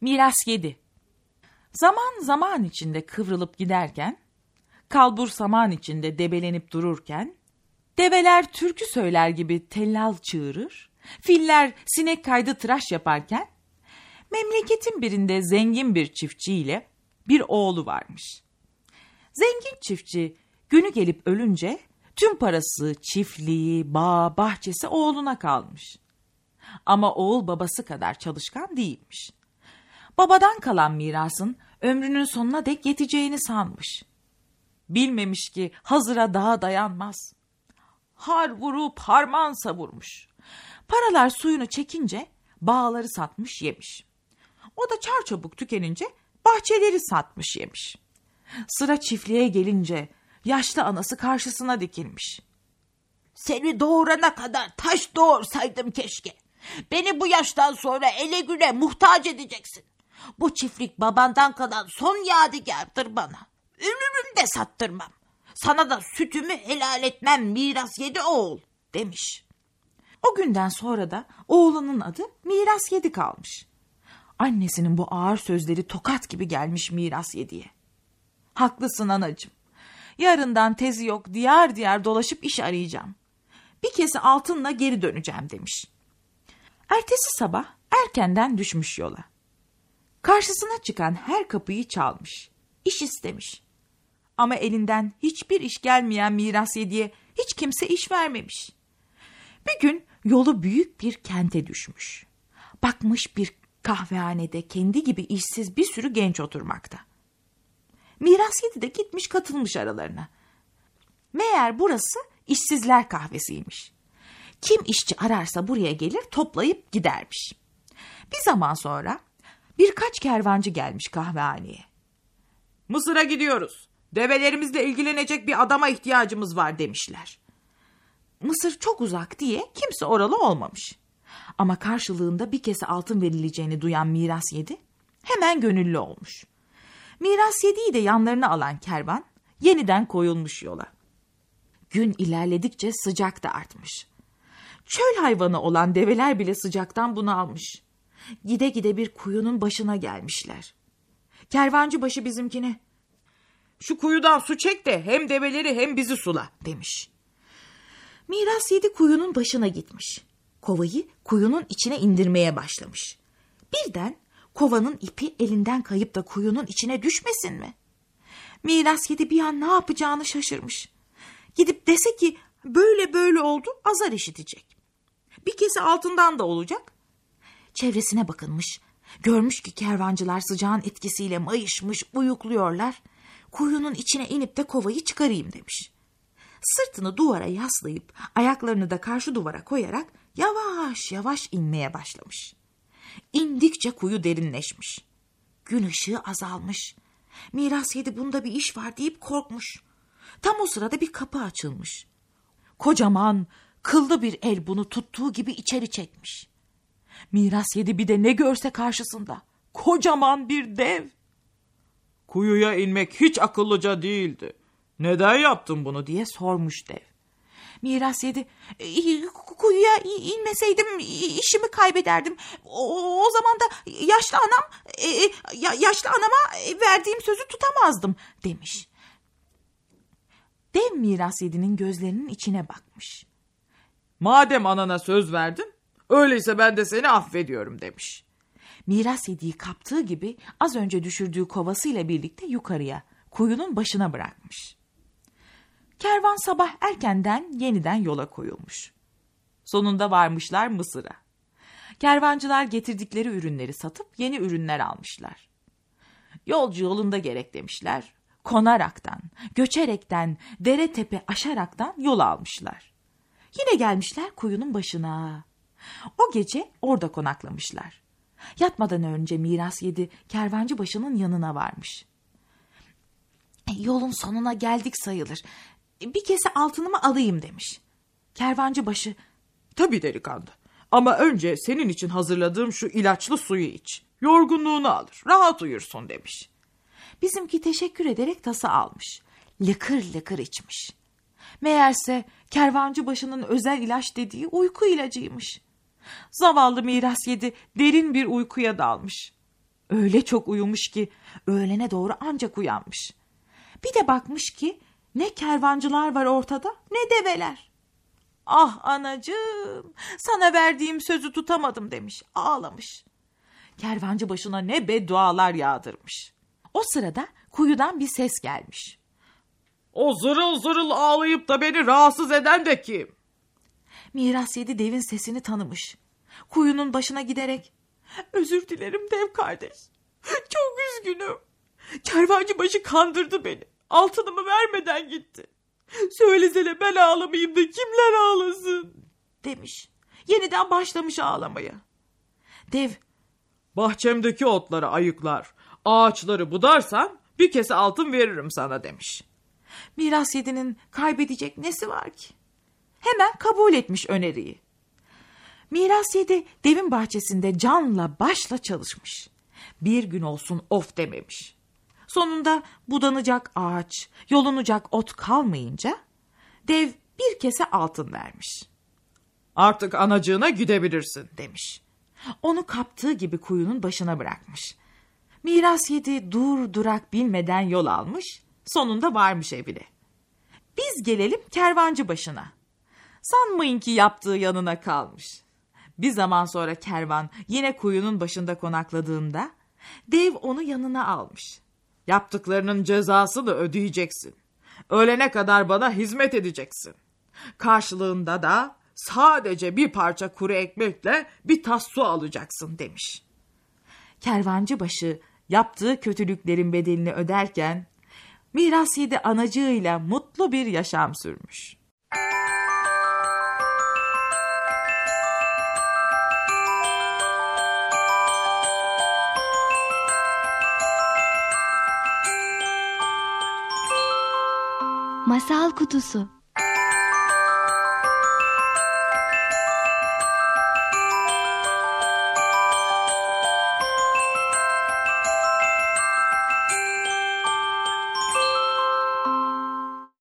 Miras 7 Zaman zaman içinde kıvrılıp giderken, kalbur saman içinde debelenip dururken, develer türkü söyler gibi tellal çığırır, filler sinek kaydı tıraş yaparken, memleketin birinde zengin bir çiftçiyle bir oğlu varmış. Zengin çiftçi günü gelip ölünce tüm parası, çiftliği, bağ, bahçesi oğluna kalmış. Ama oğul babası kadar çalışkan değilmiş. Babadan kalan mirasın ömrünün sonuna dek yeteceğini sanmış. Bilmemiş ki hazıra daha dayanmaz. Har vurup harman savurmuş. Paralar suyunu çekince bağları satmış yemiş. O da çar çabuk tükenince bahçeleri satmış yemiş. Sıra çiftliğe gelince yaşlı anası karşısına dikilmiş. Seni doğurana kadar taş doğursaydım keşke. Beni bu yaştan sonra ele güne muhtaç edeceksin. Bu çiftlik babandan kalan son yadigardır bana. De sattırmam. Sana da sütümü helal etmem miras yedi oğul demiş. O günden sonra da oğlunun adı Miras Yedi kalmış. Annesinin bu ağır sözleri tokat gibi gelmiş Miras Yedi'ye. Haklısın anacığım. Yarından tezi yok diyar diyar dolaşıp iş arayacağım. Bir kese altınla geri döneceğim demiş. Ertesi sabah erkenden düşmüş yola. Karşısına çıkan her kapıyı çalmış. İş istemiş. Ama elinden hiçbir iş gelmeyen miras yediye hiç kimse iş vermemiş. Bir gün yolu büyük bir kente düşmüş. Bakmış bir kahvehanede kendi gibi işsiz bir sürü genç oturmakta. Miras yedi de gitmiş katılmış aralarına. Meğer burası işsizler kahvesiymiş. Kim işçi ararsa buraya gelir toplayıp gidermiş. Bir zaman sonra birkaç kervancı gelmiş kahvehaneye. Mısır'a gidiyoruz. Develerimizle ilgilenecek bir adama ihtiyacımız var demişler. Mısır çok uzak diye kimse oralı olmamış. Ama karşılığında bir kese altın verileceğini duyan Miras Yedi hemen gönüllü olmuş. Miras Yedi'yi de yanlarına alan kervan yeniden koyulmuş yola. Gün ilerledikçe sıcak da artmış. Çöl hayvanı olan develer bile sıcaktan bunalmış. Gide gide bir kuyunun başına gelmişler. Kervancı başı bizimkine şu kuyudan su çek de hem develeri hem bizi sula demiş. Miras yedi kuyunun başına gitmiş. Kovayı kuyunun içine indirmeye başlamış. Birden kovanın ipi elinden kayıp da kuyunun içine düşmesin mi? Miras yedi bir an ne yapacağını şaşırmış. Gidip dese ki böyle böyle oldu azar işitecek. Bir kese altından da olacak. Çevresine bakınmış. Görmüş ki kervancılar sıcağın etkisiyle mayışmış uyukluyorlar. Kuyunun içine inip de kovayı çıkarayım demiş. Sırtını duvara yaslayıp ayaklarını da karşı duvara koyarak yavaş yavaş inmeye başlamış. İndikçe kuyu derinleşmiş. Gün ışığı azalmış. Miras yedi bunda bir iş var deyip korkmuş. Tam o sırada bir kapı açılmış. Kocaman, kıllı bir el bunu tuttuğu gibi içeri çekmiş. Miras yedi bir de ne görse karşısında. Kocaman bir dev. Kuyuya inmek hiç akıllıca değildi. Neden yaptın bunu diye sormuş dev. Miras yedi. "E, Kuyuya inmeseydim işimi kaybederdim. O, o zaman da yaşlı anam e, ya- yaşlı anama verdiğim sözü tutamazdım demiş. Dev miras yedinin gözlerinin içine bakmış. Madem anana söz verdin, öyleyse ben de seni affediyorum demiş. Miras yediği kaptığı gibi az önce düşürdüğü kovasıyla birlikte yukarıya, kuyunun başına bırakmış. Kervan sabah erkenden yeniden yola koyulmuş. Sonunda varmışlar Mısır'a. Kervancılar getirdikleri ürünleri satıp yeni ürünler almışlar. Yolcu yolunda gerek demişler. Konaraktan, göçerekten, dere tepe aşaraktan yol almışlar. Yine gelmişler kuyunun başına. O gece orada konaklamışlar. Yatmadan önce miras yedi kervancı başının yanına varmış. "E, Yolun sonuna geldik sayılır. E, Bir kese altınımı alayım demiş. Kervancı başı Tabii delikanlı. Ama önce senin için hazırladığım şu ilaçlı suyu iç. Yorgunluğunu alır. Rahat uyursun demiş. Bizimki teşekkür ederek tası almış. Lıkır lıkır içmiş. Meğerse kervancı başının özel ilaç dediği uyku ilacıymış. Zavallı miras yedi derin bir uykuya dalmış. Öyle çok uyumuş ki öğlene doğru ancak uyanmış. Bir de bakmış ki ne kervancılar var ortada ne develer. Ah anacığım sana verdiğim sözü tutamadım demiş ağlamış. Kervancı başına ne beddualar yağdırmış. O sırada kuyudan bir ses gelmiş. O zırıl zırıl ağlayıp da beni rahatsız eden de kim? Miras yedi devin sesini tanımış. Kuyunun başına giderek özür dilerim dev kardeş. Çok üzgünüm. Kervancı başı kandırdı beni. Altınımı vermeden gitti. Söylesene ben ağlamayayım da kimler ağlasın demiş. Yeniden başlamış ağlamaya. Dev Bahçemdeki otları ayıklar, ağaçları budarsan bir kese altın veririm sana demiş. Miras yedinin kaybedecek nesi var ki? Hemen kabul etmiş öneriyi. Miras yedi devin bahçesinde canla başla çalışmış. Bir gün olsun of dememiş. Sonunda budanacak ağaç, yolunacak ot kalmayınca dev bir kese altın vermiş Artık anacığına gidebilirsin. demiş. Onu kaptığı gibi kuyunun başına bırakmış. Miras yedi dur durak bilmeden yol almış, sonunda varmış evine. Biz gelelim kervancı başına. Sanmayın ki yaptığı yanına kalmış. Bir zaman sonra kervan yine kuyunun başında konakladığında dev onu yanına almış. Yaptıklarının cezasını ödeyeceksin. Ölene kadar bana hizmet edeceksin. Karşılığında da sadece bir parça kuru ekmekle bir tas su alacaksın demiş. Kervancı başı yaptığı kötülüklerin bedelini öderken miras yedi anacığıyla mutlu bir yaşam sürmüş. Masal Kutusu